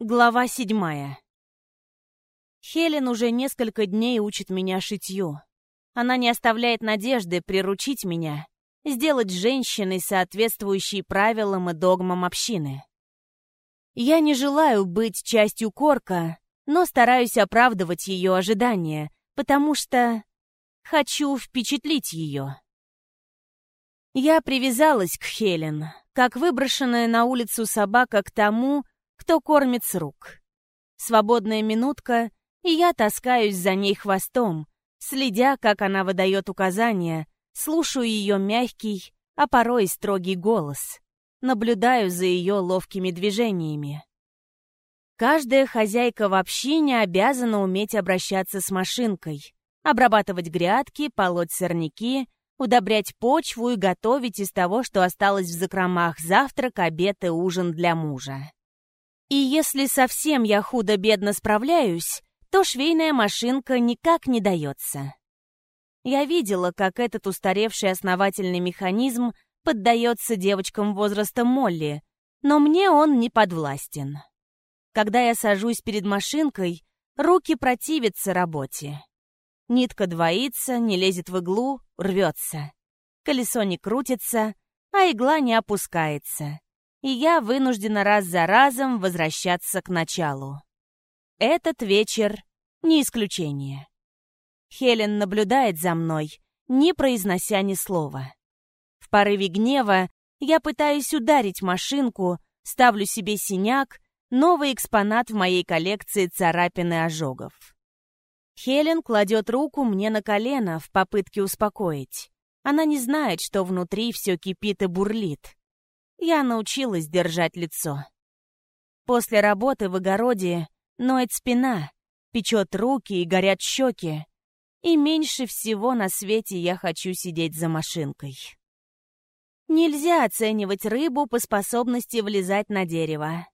Глава седьмая. Хелен уже несколько дней учит меня шитью. Она не оставляет надежды приручить меня, сделать женщиной, соответствующей правилам и догмам общины. Я не желаю быть частью корка, но стараюсь оправдывать ее ожидания, потому что хочу впечатлить ее. Я привязалась к Хелен, как выброшенная на улицу собака к тому, кто кормит с рук. Свободная минутка, и я таскаюсь за ней хвостом, следя, как она выдает указания, слушаю ее мягкий, а порой строгий голос, наблюдаю за ее ловкими движениями. Каждая хозяйка в общине обязана уметь обращаться с машинкой, обрабатывать грядки, полоть сорняки, удобрять почву и готовить из того, что осталось в закромах, завтрак, обед и ужин для мужа. И если совсем я худо-бедно справляюсь, то швейная машинка никак не дается. Я видела, как этот устаревший основательный механизм поддается девочкам возраста Молли, но мне он не подвластен. Когда я сажусь перед машинкой, руки противятся работе. Нитка двоится, не лезет в иглу, рвется. Колесо не крутится, а игла не опускается и я вынуждена раз за разом возвращаться к началу. Этот вечер не исключение. Хелен наблюдает за мной, не произнося ни слова. В порыве гнева я пытаюсь ударить машинку, ставлю себе синяк, новый экспонат в моей коллекции царапин и ожогов. Хелен кладет руку мне на колено в попытке успокоить. Она не знает, что внутри все кипит и бурлит я научилась держать лицо. После работы в огороде ноет спина, печет руки и горят щеки. И меньше всего на свете я хочу сидеть за машинкой. Нельзя оценивать рыбу по способности влезать на дерево.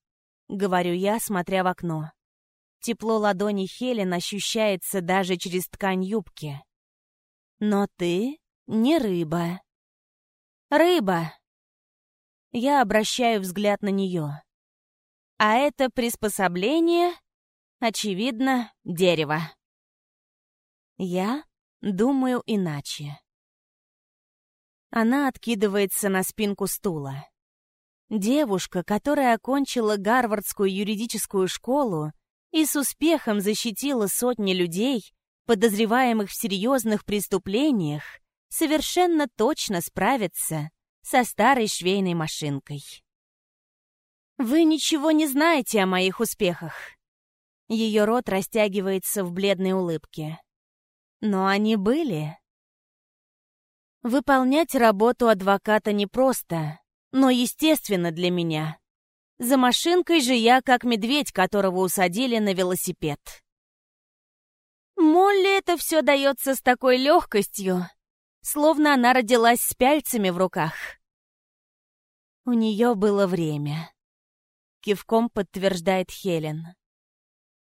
Говорю я, смотря в окно. Тепло ладони Хелен ощущается даже через ткань юбки. Но ты не рыба. Рыба, я обращаю взгляд на нее. А это приспособление, очевидно, дерево. Я думаю иначе. Она откидывается на спинку стула. Девушка, которая окончила Гарвардскую юридическую школу и с успехом защитила сотни людей, подозреваемых в серьезных преступлениях, совершенно точно справится со старой швейной машинкой. «Вы ничего не знаете о моих успехах». Ее рот растягивается в бледной улыбке. Но они были. Выполнять работу адвоката непросто, но естественно для меня. За машинкой же я как медведь, которого усадили на велосипед. Молли это все дается с такой легкостью, словно она родилась с пяльцами в руках. У нее было время. Кивком подтверждает Хелен.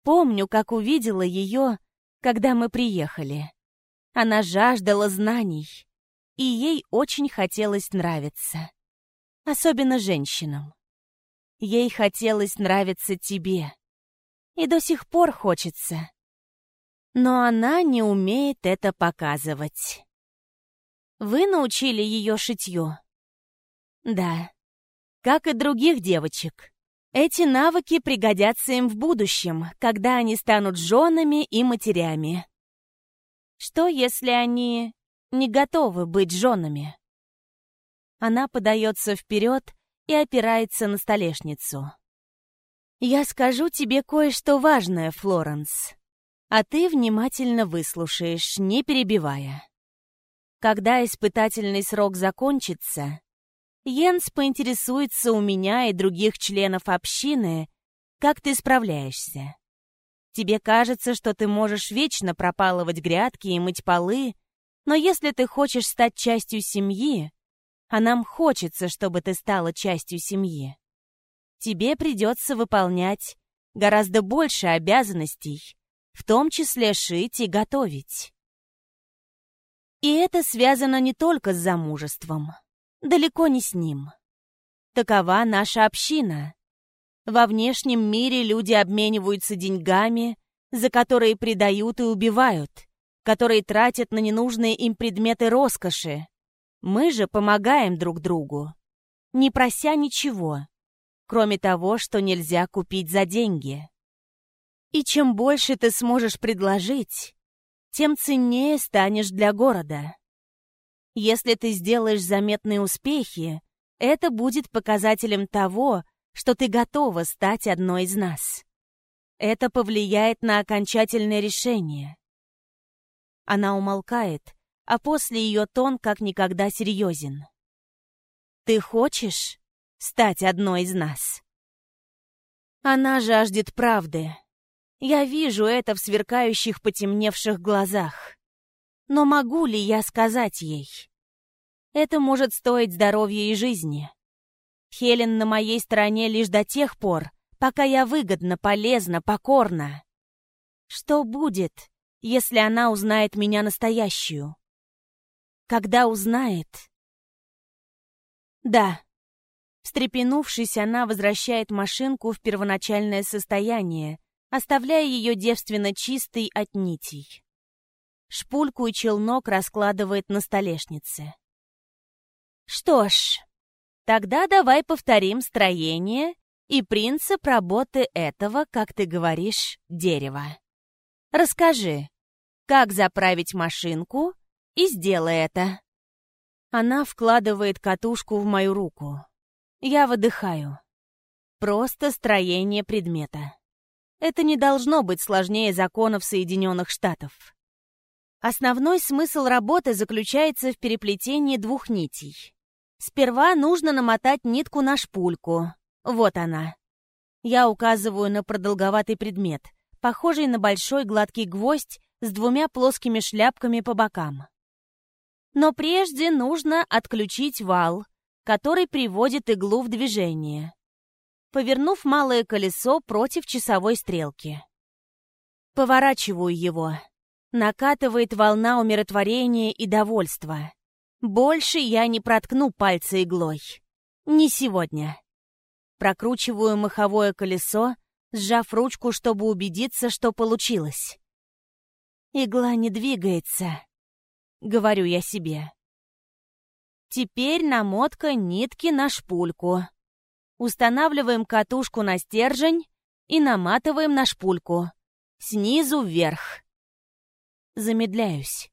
Помню, как увидела ее, когда мы приехали. Она жаждала знаний, и ей очень хотелось нравиться. Особенно женщинам. Ей хотелось нравиться тебе. И до сих пор хочется. Но она не умеет это показывать. Вы научили ее шитью? Да. Как и других девочек. Эти навыки пригодятся им в будущем, когда они станут женами и матерями. Что, если они не готовы быть женами? Она подается вперед и опирается на столешницу. «Я скажу тебе кое-что важное, Флоренс, а ты внимательно выслушаешь, не перебивая». Когда испытательный срок закончится, Йенс поинтересуется у меня и других членов общины, как ты справляешься. Тебе кажется, что ты можешь вечно пропалывать грядки и мыть полы, но если ты хочешь стать частью семьи, а нам хочется, чтобы ты стала частью семьи, тебе придется выполнять гораздо больше обязанностей, в том числе шить и готовить. И это связано не только с замужеством, далеко не с ним. Такова наша община. Во внешнем мире люди обмениваются деньгами, за которые предают и убивают, которые тратят на ненужные им предметы роскоши. Мы же помогаем друг другу, не прося ничего, кроме того, что нельзя купить за деньги. И чем больше ты сможешь предложить, тем ценнее станешь для города. Если ты сделаешь заметные успехи, это будет показателем того, что ты готова стать одной из нас. Это повлияет на окончательное решение. Она умолкает, а после ее тон как никогда серьезен. Ты хочешь стать одной из нас? Она жаждет правды, я вижу это в сверкающих потемневших глазах. Но могу ли я сказать ей? Это может стоить здоровья и жизни. Хелен на моей стороне лишь до тех пор, пока я выгодна, полезна, покорна. Что будет, если она узнает меня настоящую? Когда узнает? Да. Встрепенувшись, она возвращает машинку в первоначальное состояние, оставляя ее девственно чистой от нитей. Шпульку и челнок раскладывает на столешнице. Что ж, тогда давай повторим строение и принцип работы этого, как ты говоришь, дерева. Расскажи, как заправить машинку, и сделай это. Она вкладывает катушку в мою руку. Я выдыхаю. Просто строение предмета. Это не должно быть сложнее законов Соединенных Штатов. Основной смысл работы заключается в переплетении двух нитей. Сперва нужно намотать нитку на шпульку. Вот она. Я указываю на продолговатый предмет, похожий на большой гладкий гвоздь с двумя плоскими шляпками по бокам. Но прежде нужно отключить вал, который приводит иглу в движение повернув малое колесо против часовой стрелки. Поворачиваю его. Накатывает волна умиротворения и довольства. Больше я не проткну пальцы иглой. Не сегодня. Прокручиваю маховое колесо, сжав ручку, чтобы убедиться, что получилось. Игла не двигается, говорю я себе. Теперь намотка нитки на шпульку. Устанавливаем катушку на стержень и наматываем на шпульку. Снизу вверх. Замедляюсь,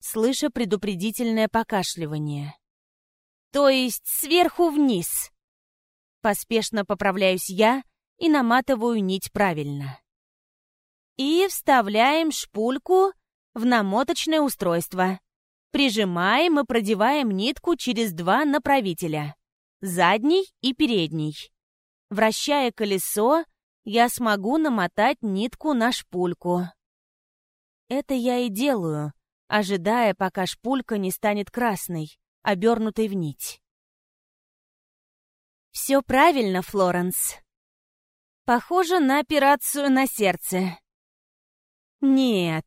слыша предупредительное покашливание. То есть сверху вниз. Поспешно поправляюсь я и наматываю нить правильно. И вставляем шпульку в намоточное устройство. Прижимаем и продеваем нитку через два направителя задний и передний. Вращая колесо, я смогу намотать нитку на шпульку. Это я и делаю, ожидая, пока шпулька не станет красной, обернутой в нить. Все правильно, Флоренс. Похоже на операцию на сердце. Нет,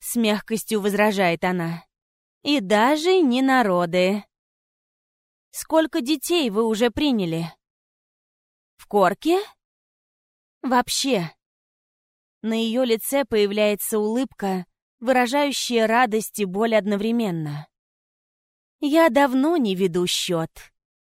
с мягкостью возражает она. И даже не народы. Сколько детей вы уже приняли? В корке? Вообще. На ее лице появляется улыбка, выражающая радость и боль одновременно. Я давно не веду счет.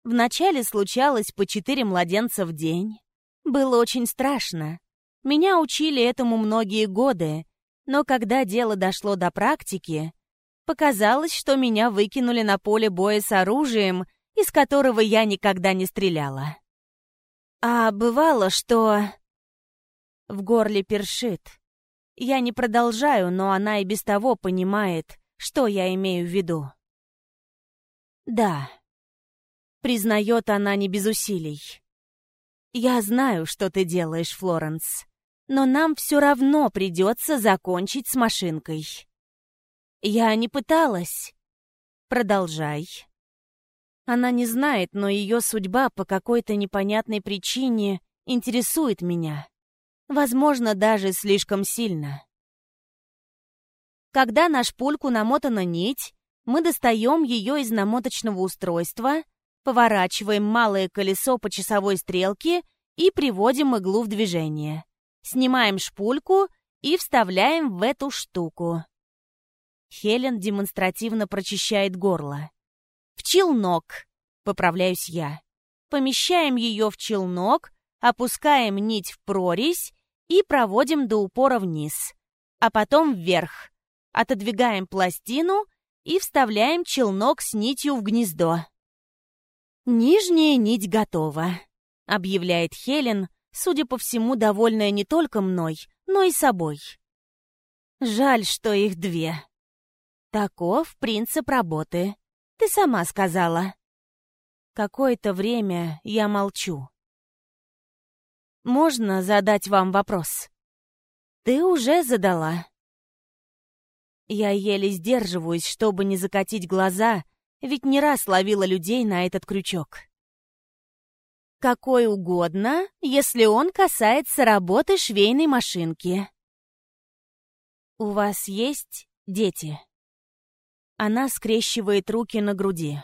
Вначале случалось по четыре младенца в день. Было очень страшно. Меня учили этому многие годы, но когда дело дошло до практики, показалось, что меня выкинули на поле боя с оружием из которого я никогда не стреляла. А бывало, что... В горле першит. Я не продолжаю, но она и без того понимает, что я имею в виду. Да. Признает она не без усилий. Я знаю, что ты делаешь, Флоренс, но нам все равно придется закончить с машинкой. Я не пыталась. Продолжай. Она не знает, но ее судьба по какой-то непонятной причине интересует меня. Возможно, даже слишком сильно. Когда на шпульку намотана нить, мы достаем ее из намоточного устройства, поворачиваем малое колесо по часовой стрелке и приводим иглу в движение. Снимаем шпульку и вставляем в эту штуку. Хелен демонстративно прочищает горло. «В челнок!» — поправляюсь я. Помещаем ее в челнок, опускаем нить в прорезь и проводим до упора вниз, а потом вверх. Отодвигаем пластину и вставляем челнок с нитью в гнездо. «Нижняя нить готова», — объявляет Хелен, судя по всему, довольная не только мной, но и собой. Жаль, что их две. Таков принцип работы. Ты сама сказала. Какое-то время я молчу. Можно задать вам вопрос? Ты уже задала. Я еле сдерживаюсь, чтобы не закатить глаза, ведь не раз ловила людей на этот крючок. Какой угодно, если он касается работы швейной машинки. У вас есть дети? Она скрещивает руки на груди.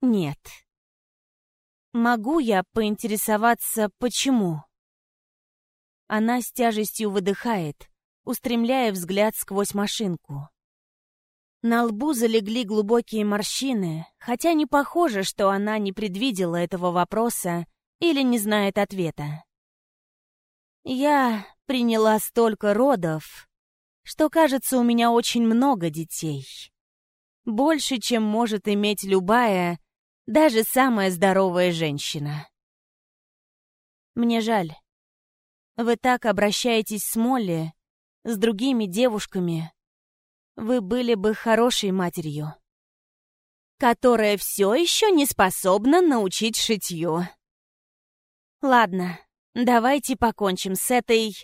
Нет. Могу я поинтересоваться, почему? Она с тяжестью выдыхает, устремляя взгляд сквозь машинку. На лбу залегли глубокие морщины, хотя не похоже, что она не предвидела этого вопроса или не знает ответа. Я приняла столько родов, что, кажется, у меня очень много детей. Больше, чем может иметь любая, даже самая здоровая женщина. Мне жаль. Вы так обращаетесь с Молли, с другими девушками, вы были бы хорошей матерью, которая все еще не способна научить шитью. Ладно, давайте покончим с этой,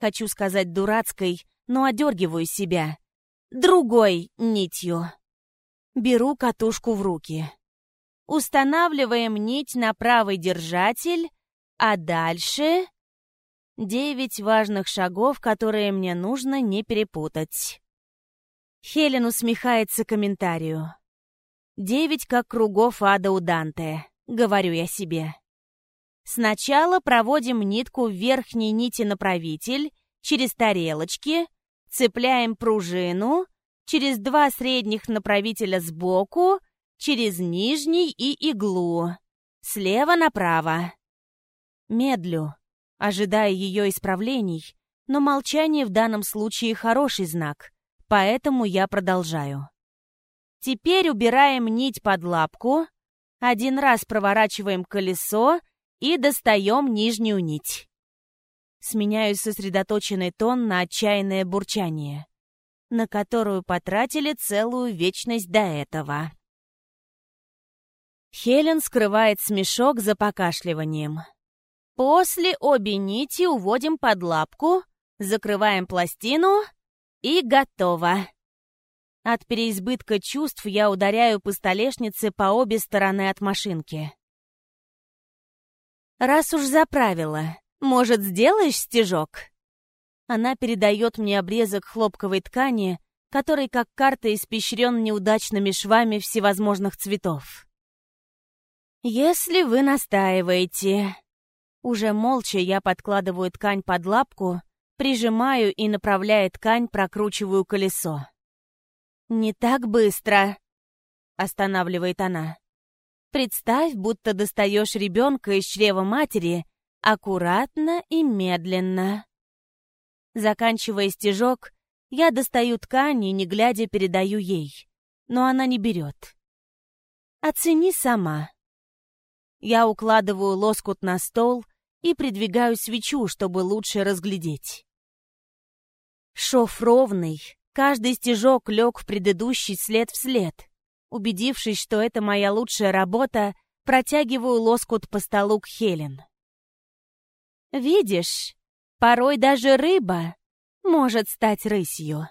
хочу сказать дурацкой, но одергиваю себя, другой нитью. Беру катушку в руки. Устанавливаем нить на правый держатель, а дальше... Девять важных шагов, которые мне нужно не перепутать. Хелен усмехается комментарию. «Девять как кругов ада у Данте», — говорю я себе. Сначала проводим нитку в верхней нити направитель, через тарелочки, цепляем пружину, через два средних направителя сбоку, через нижний и иглу, слева направо. Медлю, ожидая ее исправлений, но молчание в данном случае хороший знак поэтому я продолжаю. Теперь убираем нить под лапку, один раз проворачиваем колесо и достаем нижнюю нить. Сменяю сосредоточенный тон на отчаянное бурчание, на которую потратили целую вечность до этого. Хелен скрывает смешок за покашливанием. После обе нити уводим под лапку, закрываем пластину и готово. От переизбытка чувств я ударяю по столешнице по обе стороны от машинки. «Раз уж заправила, может, сделаешь стежок?» Она передает мне обрезок хлопковой ткани, который как карта испещрен неудачными швами всевозможных цветов. «Если вы настаиваете...» Уже молча я подкладываю ткань под лапку, Прижимаю и, направляя ткань, прокручиваю колесо. «Не так быстро!» — останавливает она. «Представь, будто достаешь ребенка из чрева матери, аккуратно и медленно». Заканчивая стежок, я достаю ткань и, не глядя, передаю ей. Но она не берет. «Оцени сама». Я укладываю лоскут на стол и придвигаю свечу, чтобы лучше разглядеть. Шов ровный, каждый стежок лег в предыдущий след в след. Убедившись, что это моя лучшая работа, протягиваю лоскут по столу к Хелен. «Видишь, порой даже рыба может стать рысью».